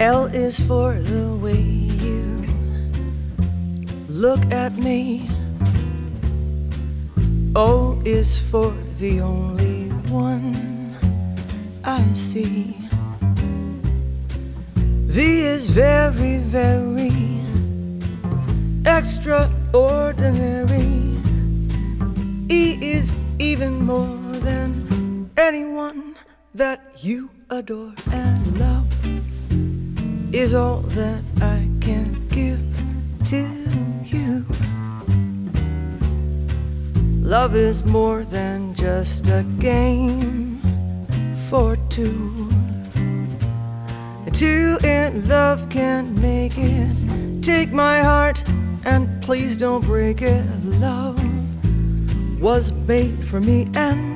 Is for the way you look at me. O is for the only one I see. V is very, very extraordinary. E is even more than anyone that you adore, and love is all that I can give to you. Love is more than just a game for two. Two in love can't make it. Take my heart and please don't break it. Love was made for me and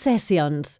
Sessions.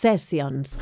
Sessions.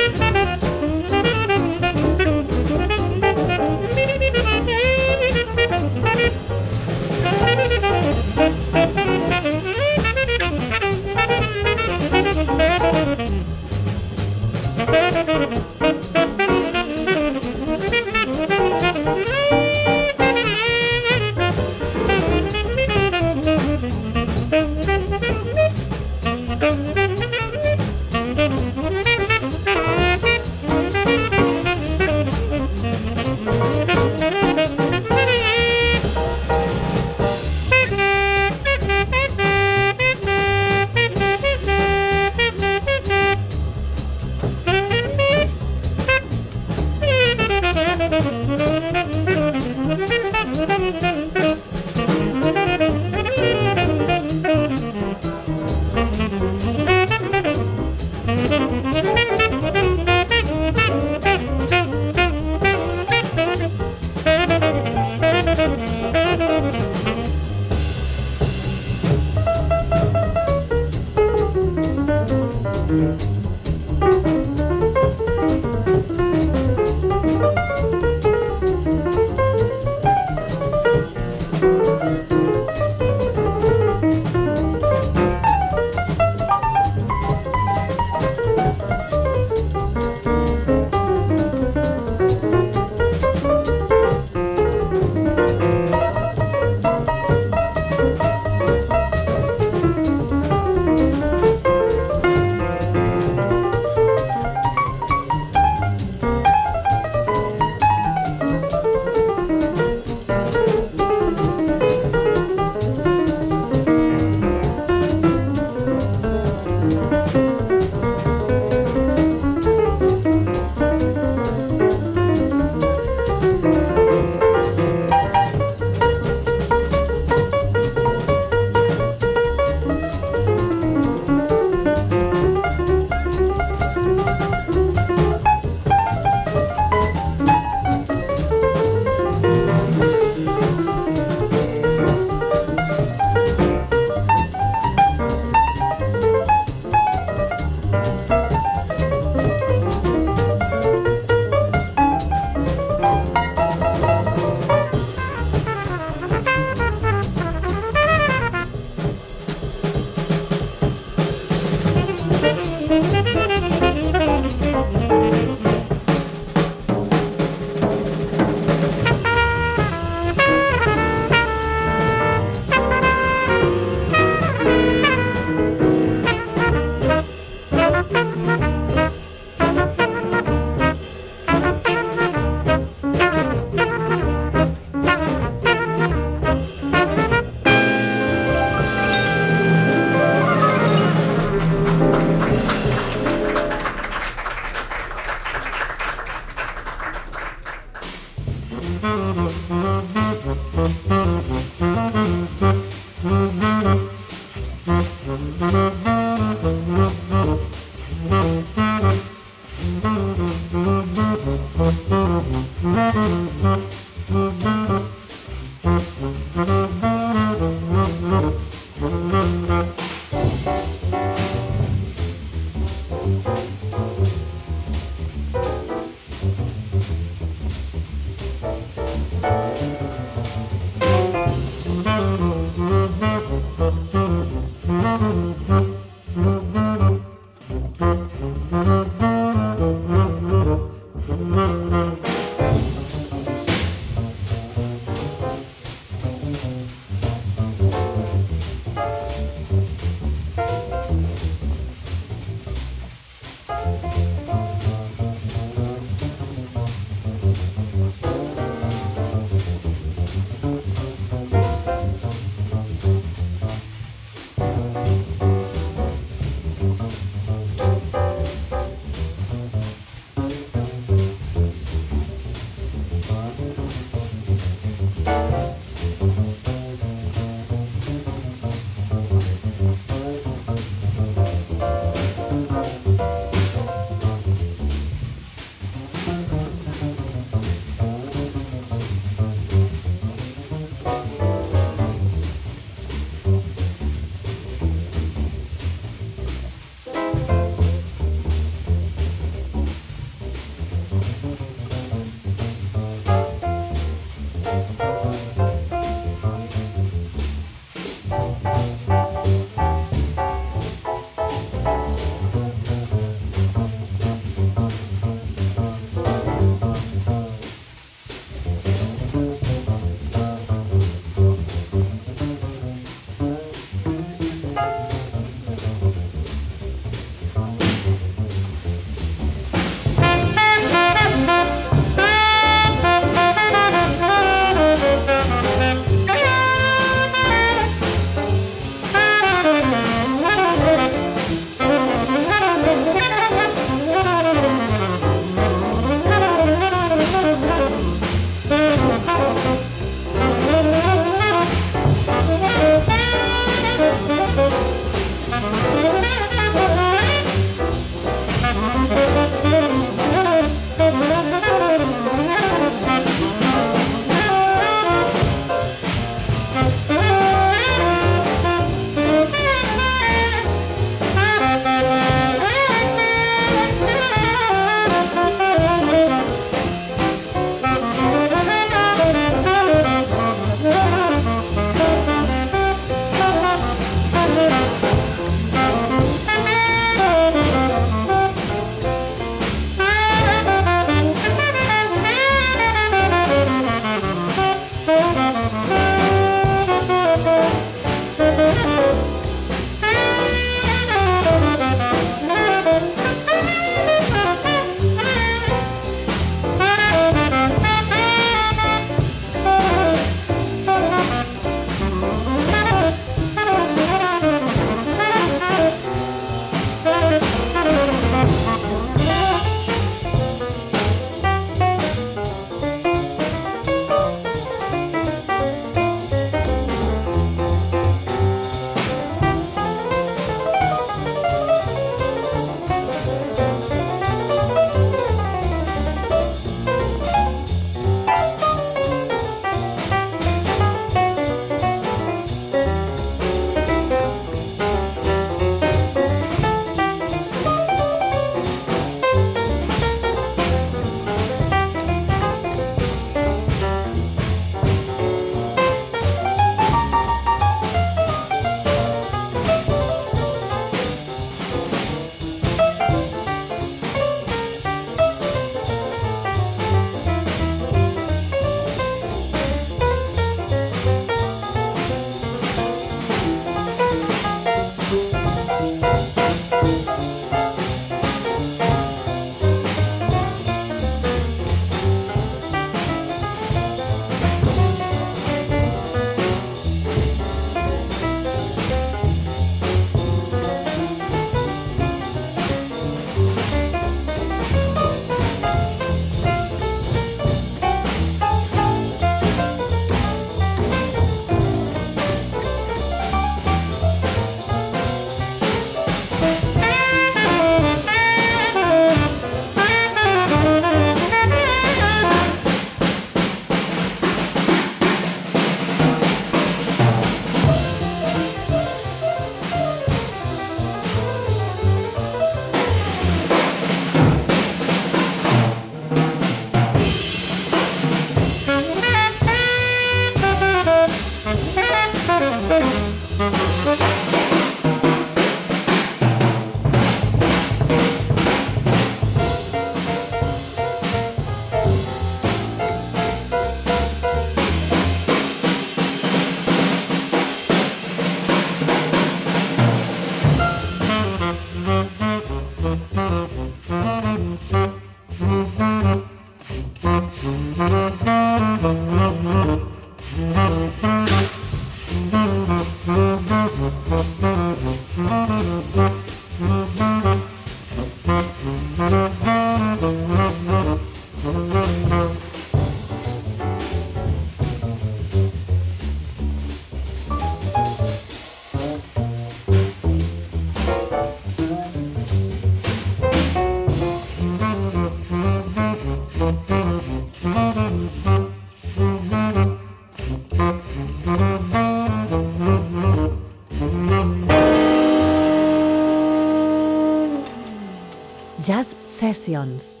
Jazz Sessions.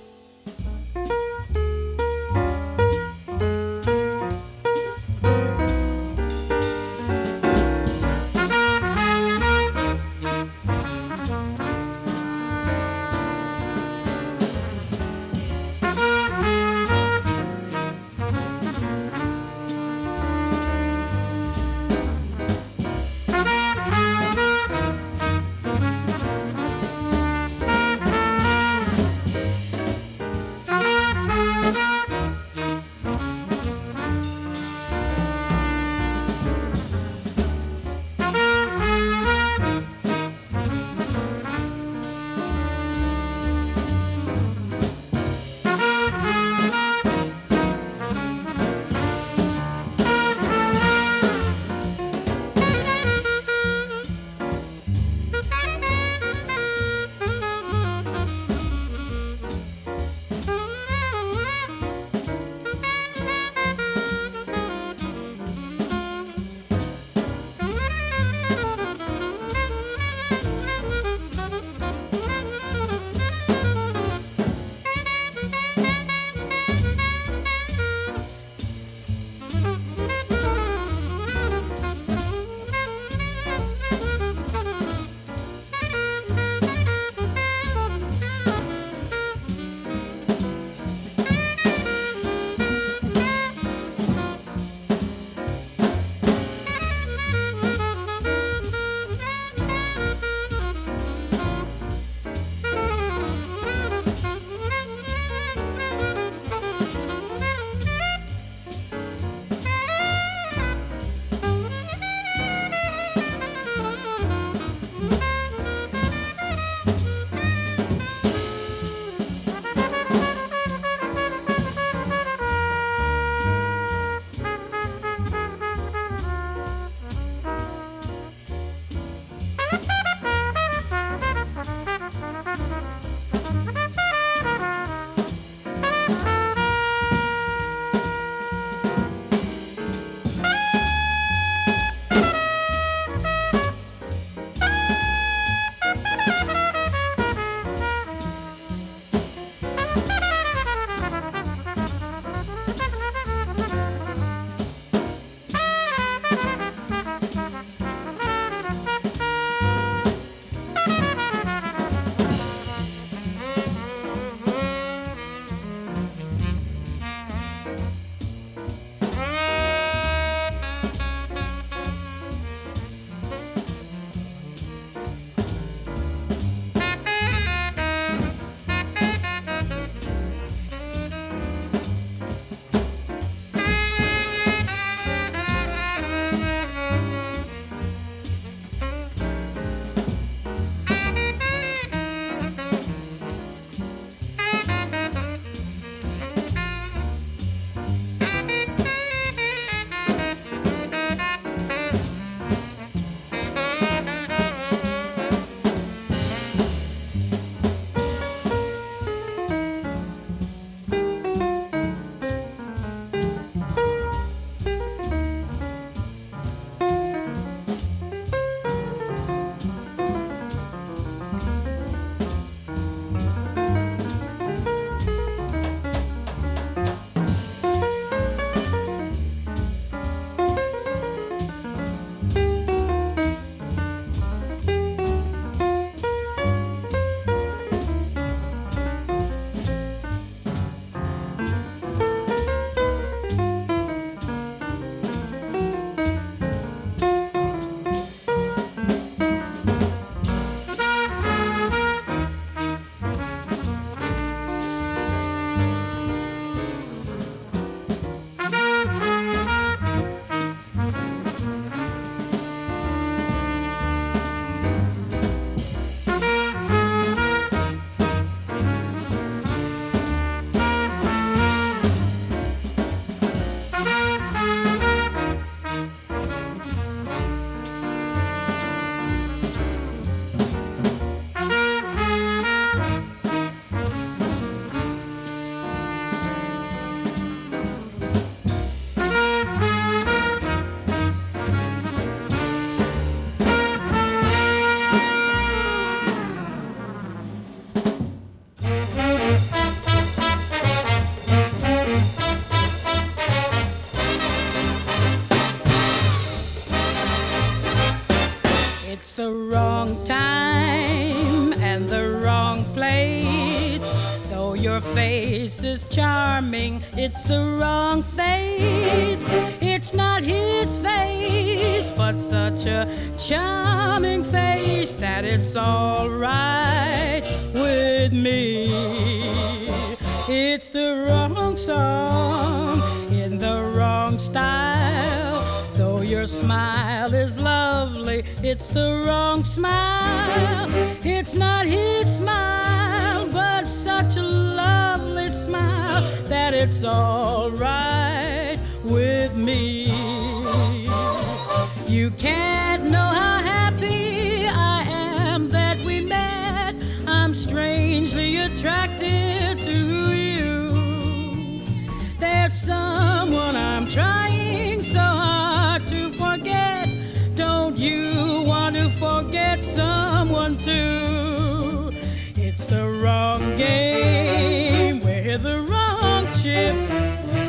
smile is lovely, it's the wrong smile. It's not his smile, but such a lovely smile that it's alright.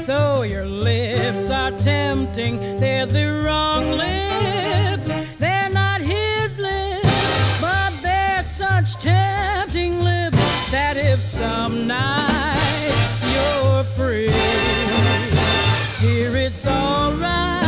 Though your lips are tempting, they're the wrong lips. They're not his lips, but they're such tempting lips that if some night you're free, dear, it's alright.